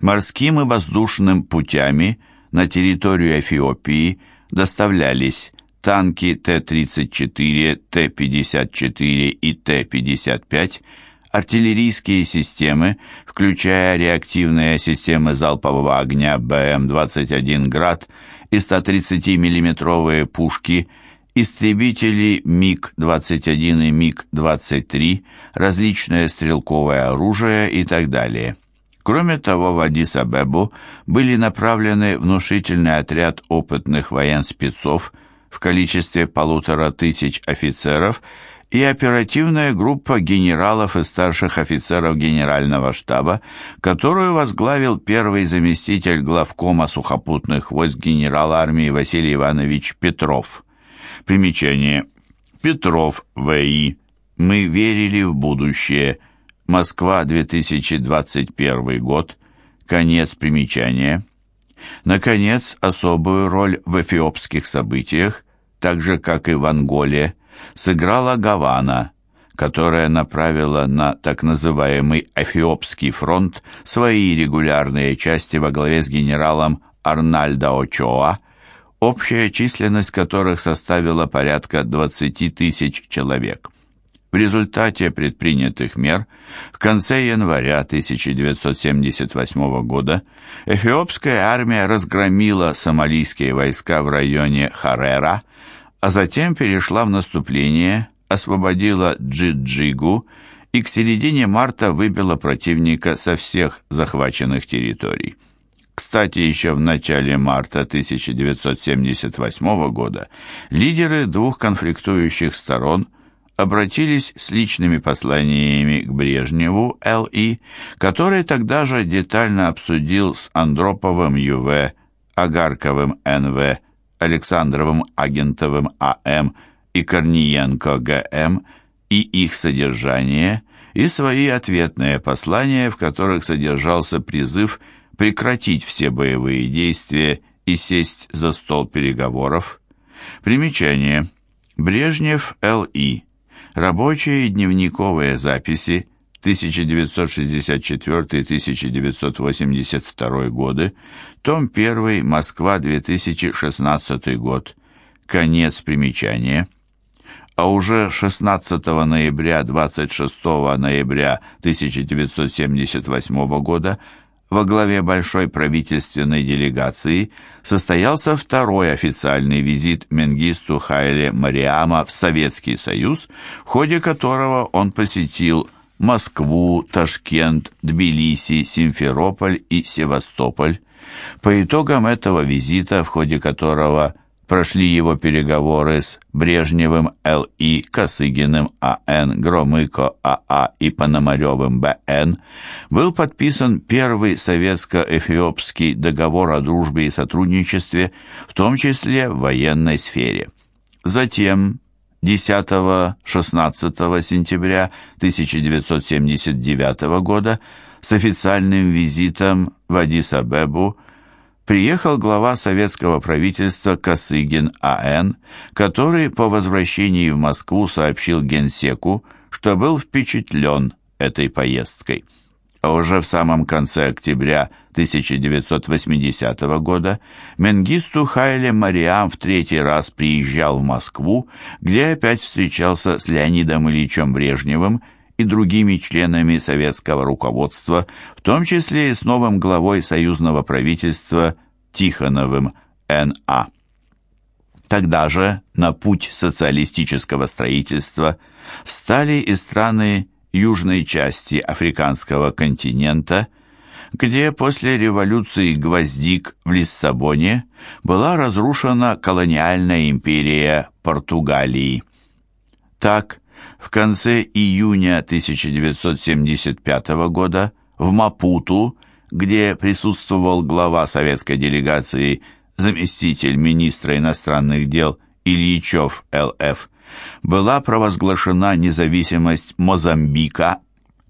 Морским и воздушным путями на территорию Эфиопии доставлялись танки Т-34, Т-54 и Т-55, артиллерийские системы, включая реактивные системы залпового огня БМ-21 «Град» и 130 миллиметровые пушки, истребители МиГ-21 и МиГ-23, различное стрелковое оружие и так далее. Кроме того, в Адис-Абебу были направлены внушительный отряд опытных военспецов в количестве полутора тысяч офицеров и оперативная группа генералов и старших офицеров Генерального штаба, которую возглавил первый заместитель главкома сухопутных войск генерал армии Василий Иванович Петров. Примечание. Петров, В.И. Мы верили в будущее. Москва, 2021 год. Конец примечания. Наконец, особую роль в эфиопских событиях, так же, как и в Анголе, сыграла Гавана, которая направила на так называемый Эфиопский фронт свои регулярные части во главе с генералом Арнальдо Очоа, общая численность которых составила порядка 20 тысяч человек. В результате предпринятых мер в конце января 1978 года эфиопская армия разгромила сомалийские войска в районе Харера, а затем перешла в наступление, освободила Джиджигу и к середине марта выбила противника со всех захваченных территорий. Кстати, еще в начале марта 1978 года лидеры двух конфликтующих сторон – обратились с личными посланиями к Брежневу Л.И., который тогда же детально обсудил с Андроповым Ю.В., Агарковым Н.В., Александровым Агентовым А.М. и Корниенко Г.М. и их содержание, и свои ответные послания, в которых содержался призыв прекратить все боевые действия и сесть за стол переговоров. Примечание. Брежнев Л.И. Рабочие дневниковые записи 1964-1982 годы, том 1, Москва, 2016 год. Конец примечания. А уже 16 ноября 26 ноября 1978 года во главе большой правительственной делегации состоялся второй официальный визит Менгисту Хайле Мариама в Советский Союз, в ходе которого он посетил Москву, Ташкент, Тбилиси, Симферополь и Севастополь. По итогам этого визита, в ходе которого прошли его переговоры с Брежневым Л.И., Косыгиным А.Н., Громыко А.А. и Пономаревым Б.Н., был подписан первый советско-эфиопский договор о дружбе и сотрудничестве, в том числе в военной сфере. Затем 10-16 сентября 1979 года с официальным визитом в Адис-Абебу приехал глава советского правительства Косыгин А.Н., который по возвращении в Москву сообщил генсеку, что был впечатлен этой поездкой. А уже в самом конце октября 1980 года Менгисту Хайле Мариам в третий раз приезжал в Москву, где опять встречался с Леонидом Ильичем Брежневым и другими членами советского руководства, в том числе и с новым главой союзного правительства Тихоновым Н.А. Тогда же на путь социалистического строительства встали и страны южной части африканского континента, где после революции Гвоздик в Лиссабоне была разрушена колониальная империя Португалии. Так, в конце июня 1975 года в Мапуту, где присутствовал глава советской делегации, заместитель министра иностранных дел Ильичев Л.Ф., была провозглашена независимость Мозамбика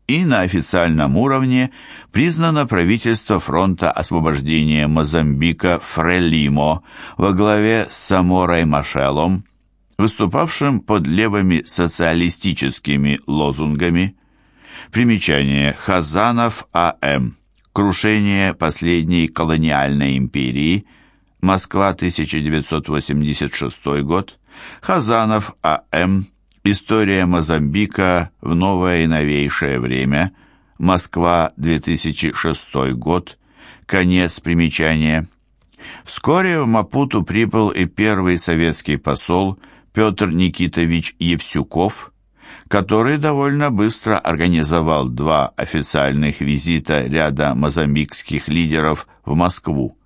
и на официальном уровне признано правительство фронта освобождения Мозамбика Фрелимо во главе с Саморой Машелом, выступавшим под левыми социалистическими лозунгами. Примечание Хазанов А.М. Крушение последней колониальной империи. Москва, 1986 год. Хазанов А.М. История Мозамбика в новое и новейшее время. Москва, 2006 год. Конец примечания. Вскоре в Мапуту прибыл и первый советский посол Петр Никитович Евсюков, который довольно быстро организовал два официальных визита ряда мозамбикских лидеров в Москву.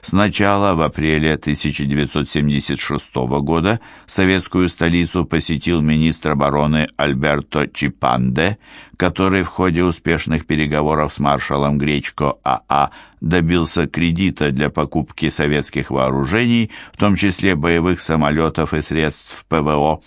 Сначала в апреле 1976 года советскую столицу посетил министр обороны Альберто Чипанде, который в ходе успешных переговоров с маршалом Гречко АА добился кредита для покупки советских вооружений, в том числе боевых самолетов и средств ПВО.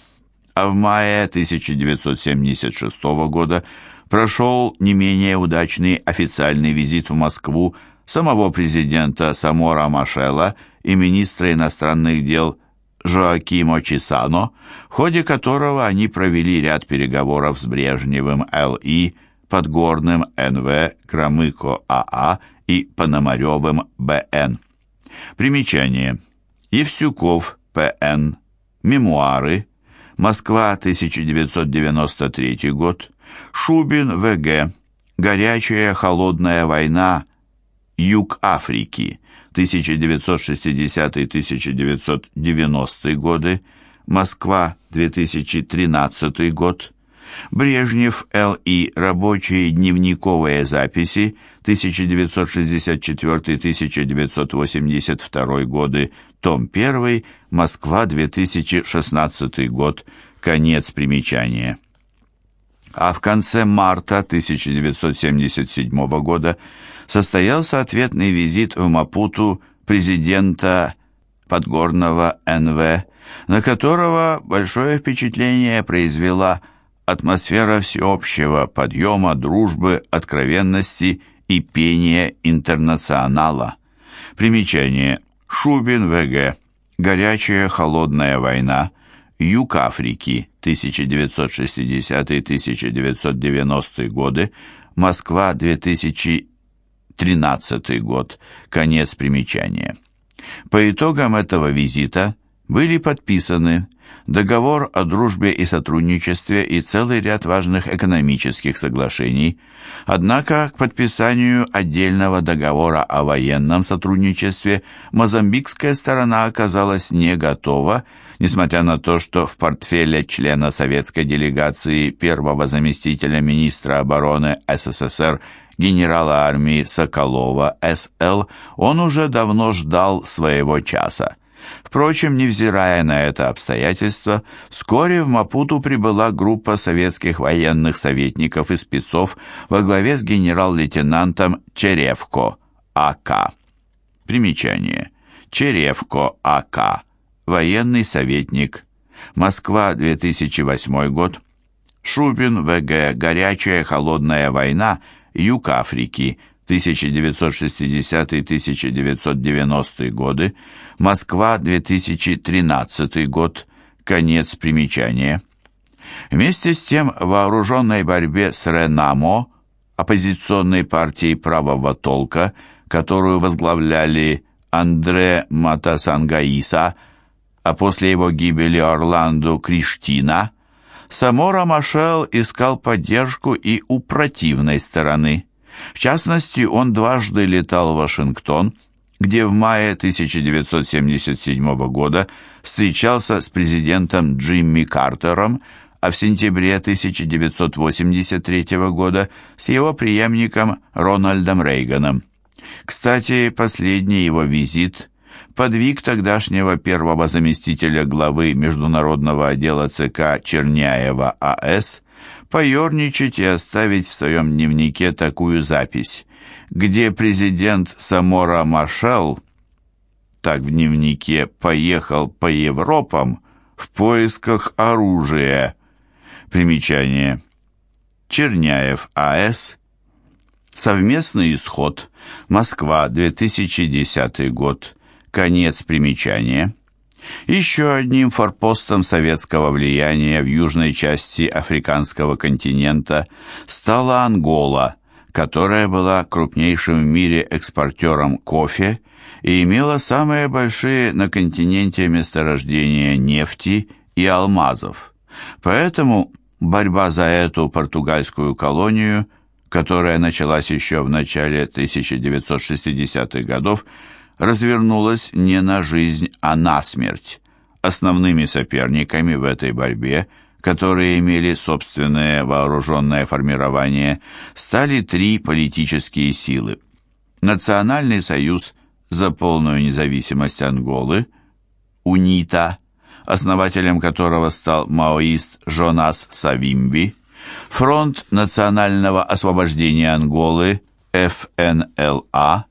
А в мае 1976 года прошел не менее удачный официальный визит в Москву самого президента Самора Машела и министра иностранных дел Жоакимо Чисано, в ходе которого они провели ряд переговоров с Брежневым Л.И., Подгорным Н.В., Громыко А.А. и Пономаревым Б.Н. Примечание. Евсюков П.Н. Мемуары. Москва, 1993 год. Шубин В.Г. Горячая холодная война Юг Африки, 1960-1990 годы, Москва, 2013 год, Брежнев Л.И. Рабочие дневниковые записи 1964-1982 годы, том 1, Москва, 2016 год, конец примечания. А в конце марта 1977 года состоялся ответный визит в Мапуту президента Подгорного НВ, на которого большое впечатление произвела атмосфера всеобщего подъема, дружбы, откровенности и пения интернационала. Примечание. Шубин В.Г. Горячая холодная война. Юг Африки. 1960-1990 годы. Москва. 2000 13 год. Конец примечания. По итогам этого визита были подписаны договор о дружбе и сотрудничестве и целый ряд важных экономических соглашений, однако к подписанию отдельного договора о военном сотрудничестве мозамбикская сторона оказалась не готова, несмотря на то, что в портфеле члена советской делегации первого заместителя министра обороны СССР генерала армии Соколова С.Л., он уже давно ждал своего часа. Впрочем, невзирая на это обстоятельство, вскоре в Мапуту прибыла группа советских военных советников и спецов во главе с генерал-лейтенантом Черевко А.К. Примечание. Черевко А.К. Военный советник. Москва, 2008 год. Шубин В.Г. Горячая холодная война Юг Африки, 1960-1990 годы, Москва, 2013 год, конец примечания. Вместе с тем в вооруженной борьбе с Ренамо, оппозиционной партией правого толка, которую возглавляли Андре Матасангаиса, а после его гибели Орландо Криштина – Самора Машел искал поддержку и у противной стороны. В частности, он дважды летал в Вашингтон, где в мае 1977 года встречался с президентом Джимми Картером, а в сентябре 1983 года с его преемником Рональдом Рейганом. Кстати, последний его визит подвиг тогдашнего первого заместителя главы международного отдела ЦК Черняева А.С. поерничать и оставить в своем дневнике такую запись, где президент Самора Машел, так в дневнике, поехал по Европам в поисках оружия. Примечание. Черняев А.С. Совместный исход. Москва, 2010 год. Конец примечания. Еще одним форпостом советского влияния в южной части африканского континента стала Ангола, которая была крупнейшим в мире экспортером кофе и имела самые большие на континенте месторождения нефти и алмазов. Поэтому борьба за эту португальскую колонию, которая началась еще в начале 1960-х годов, развернулась не на жизнь, а на смерть. Основными соперниками в этой борьбе – которые имели собственное вооруженное формирование, стали три политические силы. Национальный союз за полную независимость Анголы, УНИТА, основателем которого стал маоист Жонас Савимби, Фронт национального освобождения Анголы, ФНЛА,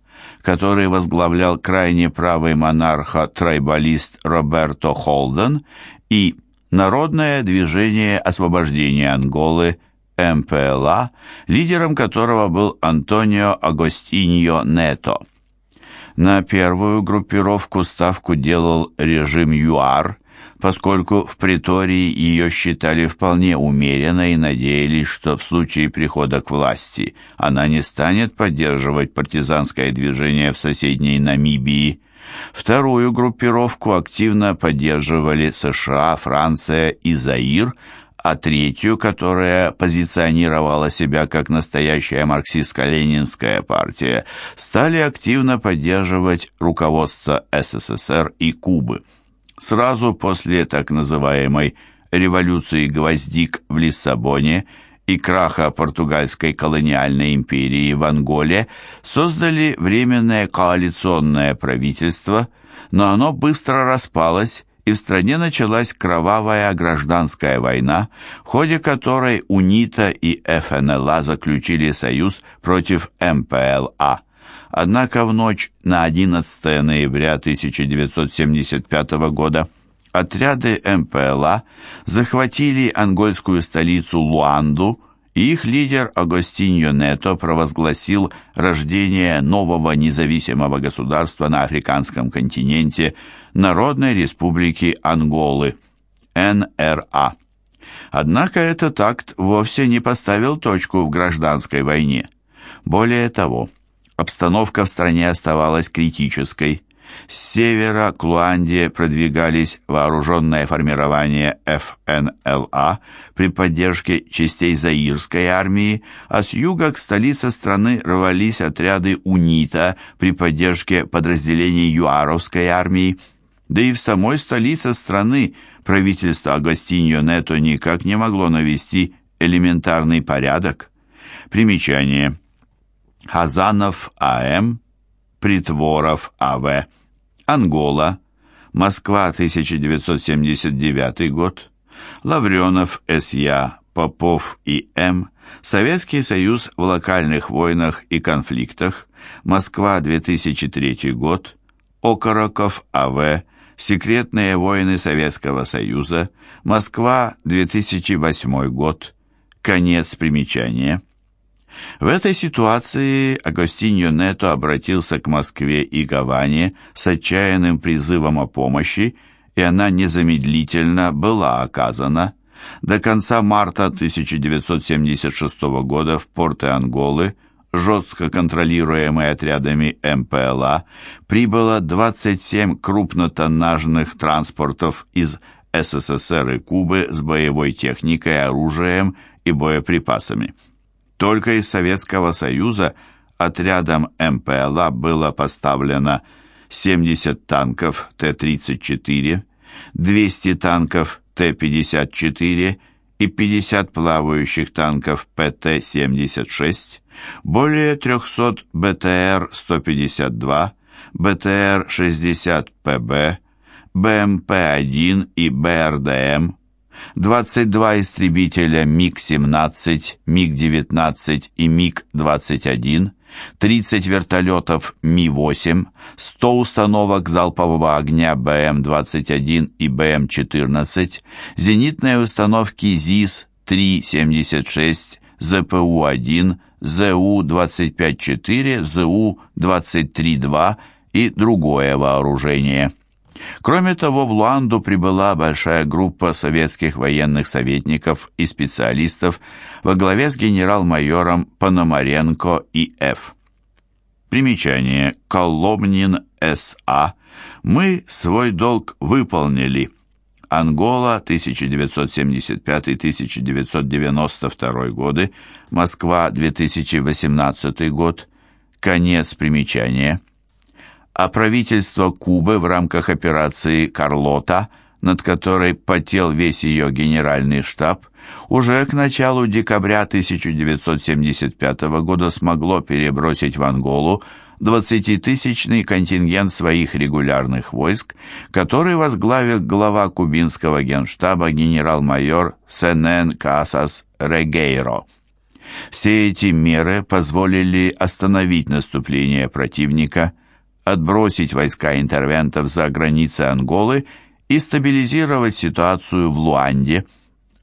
который возглавлял крайне правый монарха-трайбалист Роберто Холден и Народное движение освобождения Анголы МПЛА, лидером которого был Антонио Агостиньо Нето. На первую группировку ставку делал режим ЮАР, поскольку в притории ее считали вполне умеренной и надеялись, что в случае прихода к власти она не станет поддерживать партизанское движение в соседней Намибии. Вторую группировку активно поддерживали США, Франция и Заир, а третью, которая позиционировала себя как настоящая марксистско-ленинская партия, стали активно поддерживать руководство СССР и Кубы. Сразу после так называемой «революции гвоздик» в Лиссабоне – и краха португальской колониальной империи в Анголе создали временное коалиционное правительство, но оно быстро распалось, и в стране началась кровавая гражданская война, в ходе которой УНИТА и ФНЛА заключили союз против МПЛА. Однако в ночь на 11 ноября 1975 года отряды МПЛА захватили ангольскую столицу Луанду, и их лидер Агостиньо Нето провозгласил рождение нового независимого государства на африканском континенте Народной Республики Анголы, НРА. Однако этот акт вовсе не поставил точку в гражданской войне. Более того, обстановка в стране оставалась критической. С севера к Луанде продвигались вооруженное формирование ФНЛА при поддержке частей Заирской армии, а с юга к столице страны рвались отряды УНИТА при поддержке подразделений Юаровской армии. Да и в самой столице страны правительство Агастиньо Нето никак не могло навести элементарный порядок. Примечание. Хазанов А.М. Притворов А.В. Ангола, Москва, 1979 год, Лавренов, С.Я., Попов и М., Советский Союз в локальных войнах и конфликтах, Москва, 2003 год, Окороков, А.В., Секретные войны Советского Союза, Москва, 2008 год, конец примечания. В этой ситуации Агостиньо Нето обратился к Москве и Гаване с отчаянным призывом о помощи, и она незамедлительно была оказана. До конца марта 1976 года в порты Анголы, жестко контролируемые отрядами МПЛА, прибыло 27 крупнотоннажных транспортов из СССР и Кубы с боевой техникой, оружием и боеприпасами. Только из Советского Союза отрядом МПЛА было поставлено 70 танков Т-34, 200 танков Т-54 и 50 плавающих танков ПТ-76, более 300 БТР-152, БТР-60ПБ, БМП-1 и БРДМ, 22 истребителя МиГ-17, МиГ-19 и МиГ-21, 30 вертолетов Ми-8, 100 установок залпового огня БМ-21 и БМ-14, зенитные установки ЗИС-376, ЗПУ-1, ЗУ-25-4, ЗУ-23-2 и другое вооружение. Кроме того, в Луанду прибыла большая группа советских военных советников и специалистов во главе с генерал-майором Пономаренко И.Ф. Примечание. Коломнин С.А. Мы свой долг выполнили. Ангола, 1975-1992 годы, Москва, 2018 год, конец примечания. А правительство Кубы в рамках операции «Карлота», над которой потел весь ее генеральный штаб, уже к началу декабря 1975 года смогло перебросить в Анголу 20-тысячный контингент своих регулярных войск, который возглавил глава кубинского генштаба генерал-майор Сенен Касас Регейро. Все эти меры позволили остановить наступление противника, отбросить войска интервентов за границы Анголы и стабилизировать ситуацию в Луанде –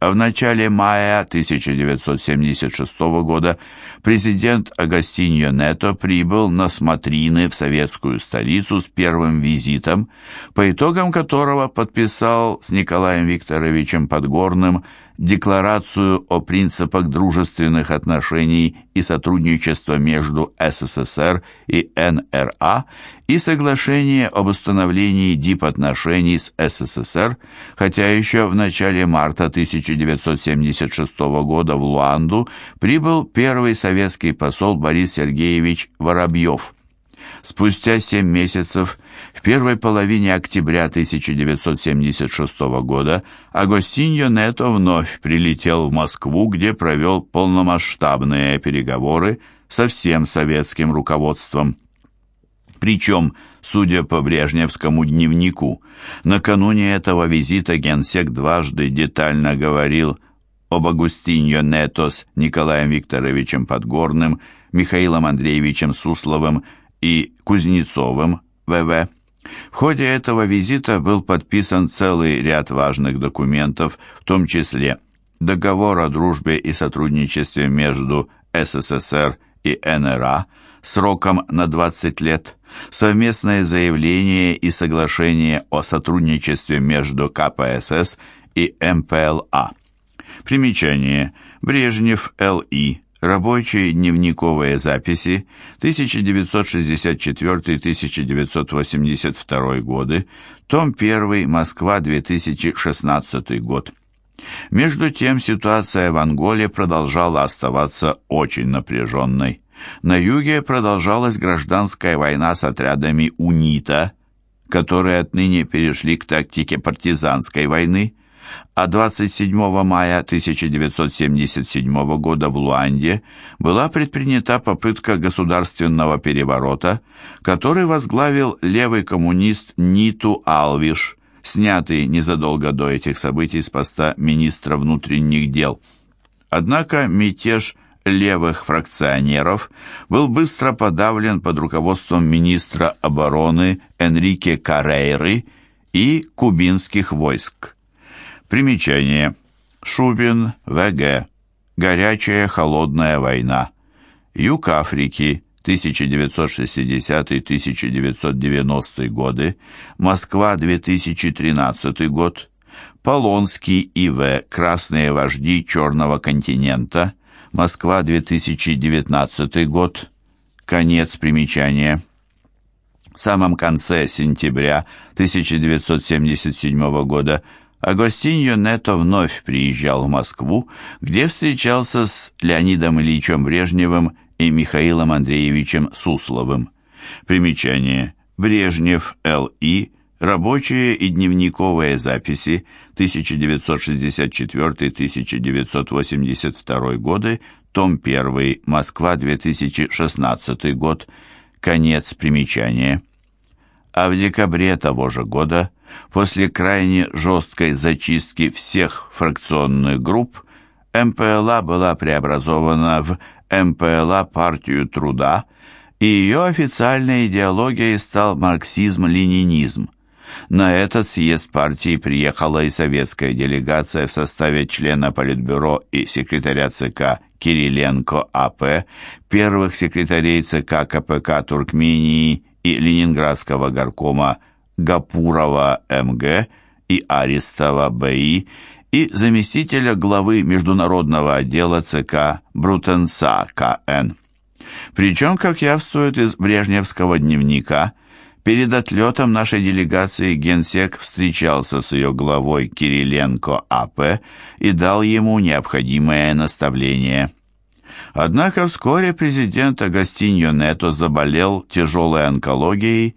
а в начале мая 1976 года президент Агастиньо Нето прибыл на смотрины в советскую столицу с первым визитом, по итогам которого подписал с Николаем Викторовичем Подгорным Декларацию о принципах дружественных отношений и сотрудничества между СССР и НРА и Соглашение об установлении дипотношений с СССР, хотя еще в начале марта 1976 года в Луанду прибыл первый советский посол Борис Сергеевич Воробьев. Спустя семь месяцев в первой половине октября 1976 года Агостиньо Нето вновь прилетел в Москву, где провел полномасштабные переговоры со всем советским руководством. Причем, судя по Брежневскому дневнику, накануне этого визита генсек дважды детально говорил об Агустиньо Нето с Николаем Викторовичем Подгорным, Михаилом Андреевичем Сусловым и Кузнецовым, ВВ. В ходе этого визита был подписан целый ряд важных документов, в том числе договор о дружбе и сотрудничестве между СССР и НРА сроком на 20 лет, совместное заявление и соглашение о сотрудничестве между КПСС и МПЛА. Примечание. Брежнев, Л.И. Рабочие дневниковые записи 1964-1982 годы, том 1, Москва, 2016 год. Между тем ситуация в Анголе продолжала оставаться очень напряженной. На юге продолжалась гражданская война с отрядами УНИТА, которые отныне перешли к тактике партизанской войны, а 27 мая 1977 года в Луанде была предпринята попытка государственного переворота, который возглавил левый коммунист Ниту Алвиш, снятый незадолго до этих событий с поста министра внутренних дел. Однако мятеж левых фракционеров был быстро подавлен под руководством министра обороны Энрике Карейры и кубинских войск. Примечание. Шубин, В.Г. Горячая холодная война. Юг Африки, 1960-1990 годы. Москва, 2013 год. Полонский И.В. Красные вожди Черного континента. Москва, 2019 год. Конец примечания. В самом конце сентября 1977 года Агостиньо Нето вновь приезжал в Москву, где встречался с Леонидом Ильичем Брежневым и Михаилом Андреевичем Сусловым. Примечание. Брежнев, Л.И., Рабочие и дневниковые записи 1964-1982 годы, том 1, Москва, 2016 год, конец примечания. А в декабре того же года После крайне жесткой зачистки всех фракционных групп МПЛА была преобразована в МПЛА партию труда, и ее официальной идеологией стал марксизм-ленинизм. На этот съезд партии приехала и советская делегация в составе члена Политбюро и секретаря ЦК Кириленко А.П., первых секретарей ЦК КПК Туркмении и Ленинградского горкома Гапурова МГ и Аристова БИ и заместителя главы международного отдела ЦК Брутенца КН. Причем, как явствует из Брежневского дневника, перед отлетом нашей делегации генсек встречался с ее главой Кириленко АП и дал ему необходимое наставление. Однако вскоре президент Агастиньо Нето заболел тяжелой онкологией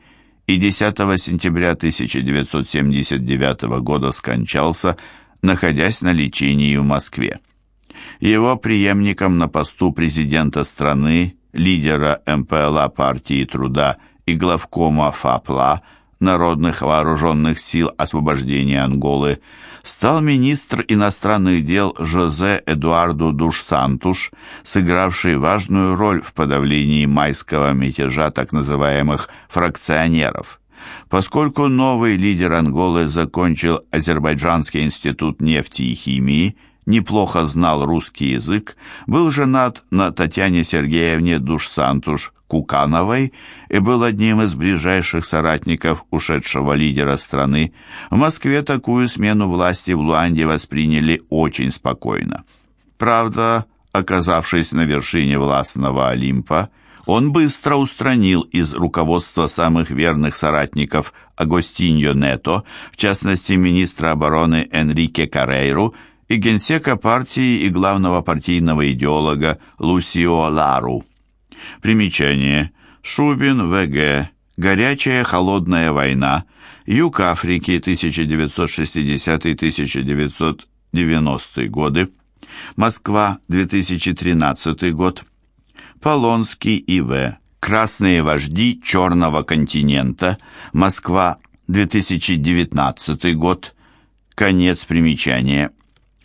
и 10 сентября 1979 года скончался, находясь на лечении в Москве. Его преемником на посту президента страны, лидера МПЛА партии труда и главкома ФАПЛА Народных вооруженных сил освобождения Анголы стал министр иностранных дел Жозе Эдуарду Душ-Сантуш, сыгравший важную роль в подавлении майского мятежа так называемых «фракционеров». Поскольку новый лидер Анголы закончил Азербайджанский институт нефти и химии, неплохо знал русский язык, был женат на Татьяне Сергеевне Душ-Сантуш Кукановой и был одним из ближайших соратников ушедшего лидера страны, в Москве такую смену власти в Луанде восприняли очень спокойно. Правда, оказавшись на вершине властного Олимпа, он быстро устранил из руководства самых верных соратников Агостиньо Нето, в частности министра обороны Энрике Карейру и генсека партии и главного партийного идеолога Лусио Лару. Примечание. Шубин, В.Г. Горячая холодная война. Юг Африки, 1960-1990 годы. Москва, 2013 год. Полонский И.В. Красные вожди Черного континента. Москва, 2019 год. Конец примечания.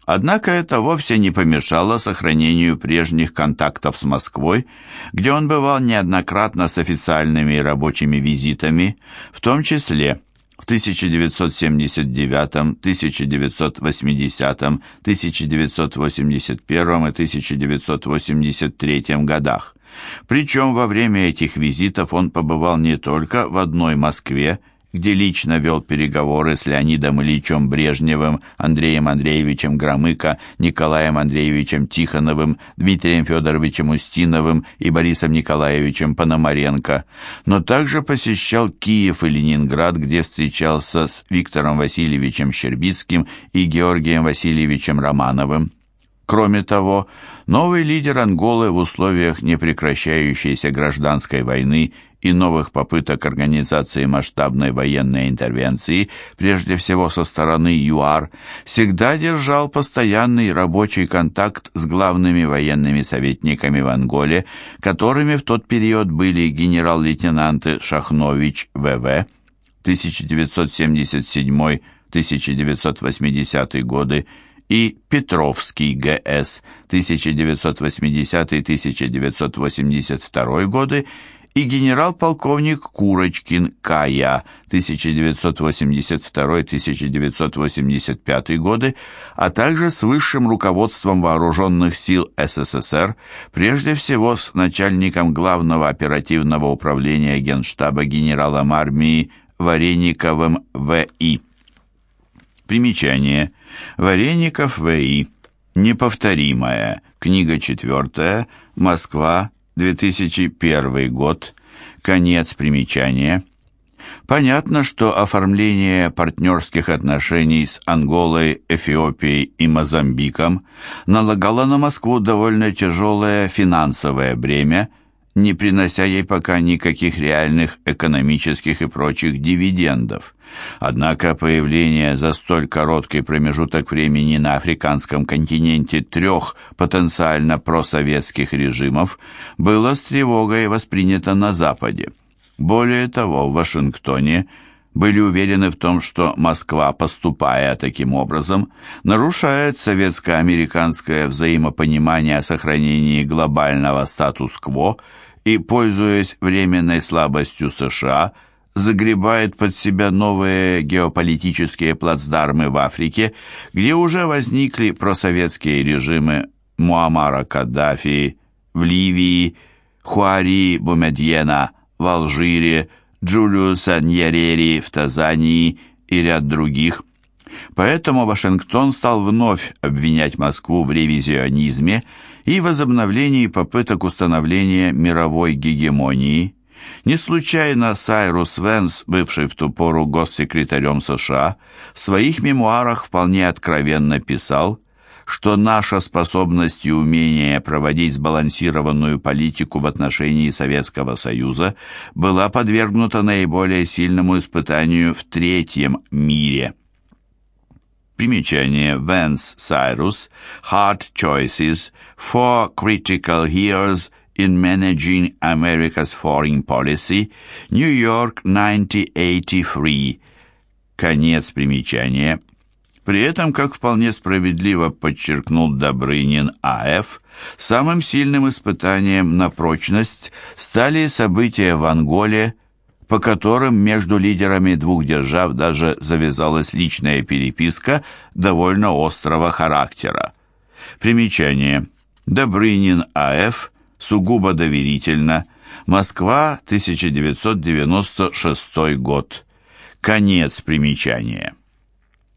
Однако это вовсе не помешало сохранению прежних контактов с Москвой, где он бывал неоднократно с официальными и рабочими визитами, в том числе в 1979, 1980, 1981 и 1983 годах. Причем во время этих визитов он побывал не только в одной Москве, где лично вел переговоры с Леонидом Ильичем Брежневым, Андреем Андреевичем Громыко, Николаем Андреевичем Тихоновым, Дмитрием Федоровичем Устиновым и Борисом Николаевичем Пономаренко, но также посещал Киев и Ленинград, где встречался с Виктором Васильевичем Щербицким и Георгием Васильевичем Романовым. Кроме того, новый лидер Анголы в условиях непрекращающейся гражданской войны и новых попыток организации масштабной военной интервенции, прежде всего со стороны ЮАР, всегда держал постоянный рабочий контакт с главными военными советниками в Анголе, которыми в тот период были генерал-лейтенанты Шахнович В.В. 1977-1980 годы и Петровский ГС 1980-1982 годы и генерал-полковник Курочкин Кая 1982-1985 годы, а также с высшим руководством вооруженных сил СССР, прежде всего с начальником главного оперативного управления Генштаба генералом армии Варениковым В.И. Примечание. Вареников В.И. Неповторимая. Книга четвертая. Москва. 2001 год, конец примечания. Понятно, что оформление партнерских отношений с Анголой, Эфиопией и Мозамбиком налагало на Москву довольно тяжелое финансовое бремя – не принося ей пока никаких реальных экономических и прочих дивидендов. Однако появление за столь короткий промежуток времени на африканском континенте трех потенциально просоветских режимов было с тревогой воспринято на Западе. Более того, в Вашингтоне были уверены в том, что Москва, поступая таким образом, нарушает советско-американское взаимопонимание о сохранении глобального статус-кво и, пользуясь временной слабостью США, загребает под себя новые геополитические плацдармы в Африке, где уже возникли просоветские режимы Муаммара Каддафи в Ливии, Хуари Бумедьена в Алжире, Джулиуса Ньерери в Тазании и ряд других. Поэтому Вашингтон стал вновь обвинять Москву в ревизионизме и возобновлении попыток установления мировой гегемонии. Не случайно Сайрус Венс, бывший в ту пору госсекретарем США, в своих мемуарах вполне откровенно писал, что наша способность и умение проводить сбалансированную политику в отношении Советского Союза была подвергнута наиболее сильному испытанию в третьем мире. Примечание. Венс Сайрус. Hard Choices for Critical Years in Managing America's Foreign Policy. New York 1983 Конец примечания при этом, как вполне справедливо подчеркнул Добрынин А.Ф., самым сильным испытанием на прочность стали события в Анголе, по которым между лидерами двух держав даже завязалась личная переписка довольно острого характера. Примечание. Добрынин А.Ф. Сугубо доверительно. Москва, 1996 год. Конец примечания.